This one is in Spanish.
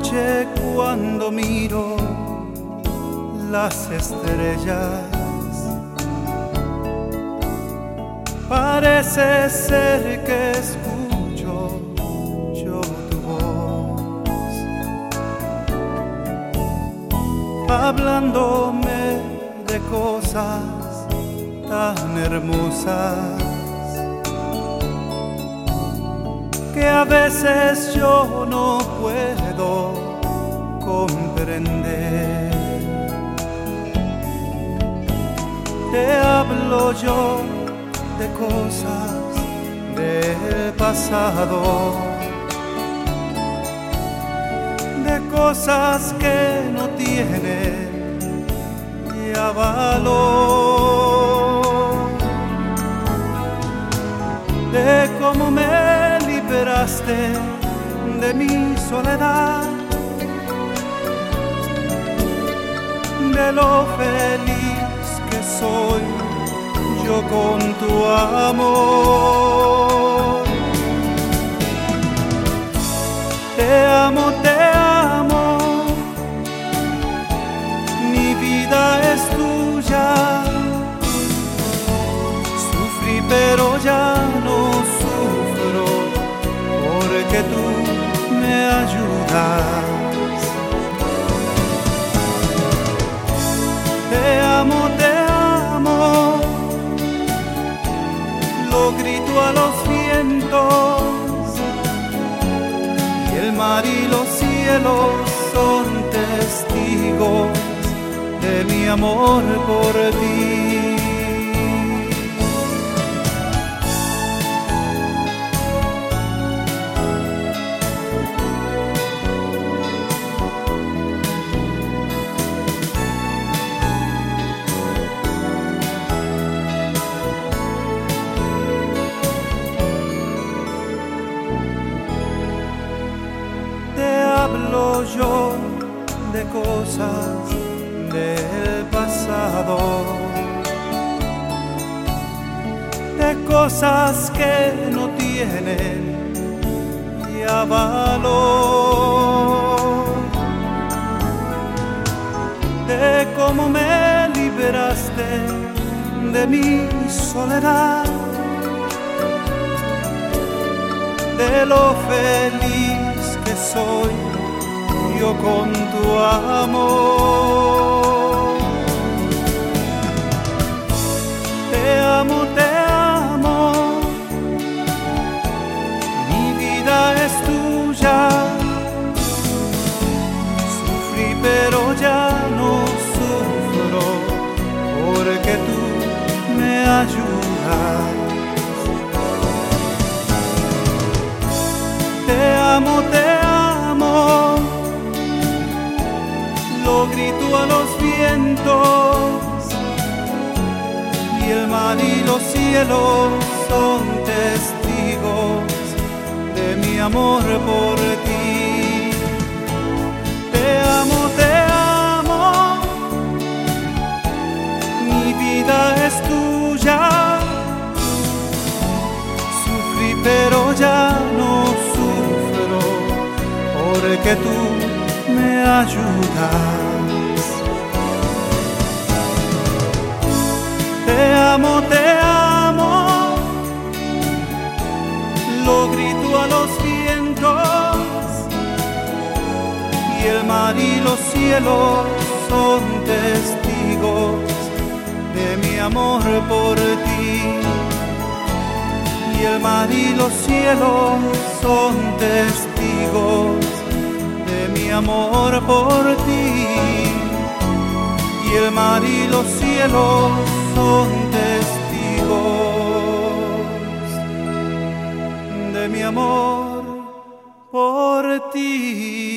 noche cuando miro las estrellas. Parece ser que escucho yo tu voz, hablándome de cosas tan hermosas que a veces yo no puedo comprender. Te hablo yo de cosas del pasado, de cosas que no tienen ya valor, de cómo me de mi soledad, de lo feliz que soy yo con tu amor. Te amo, te testigos de mi amor por ti. hablo yo de cosas del pasado, de cosas que no tienen ya valor, de cómo me liberaste de mi soledad. De lo feliz que soy con tu amor. Te amo, te amo, mi vida es tuya. Sufrí pero ya no sufro porque tú me ayudas. Te amo, te vientos y el mar y los cielos son testigos de mi amor por ti. Te amo, te amo, mi vida es tuya. Sufrí pero ya no sufro porque tú me ayudas. Amo, te amo, lo grito a los vientos y el mar y los cielos son testigos de mi amor por ti. Y el mar y los cielos son testigos de mi amor por ti. Y el mar y los cielos son testigos de mi amor por ti.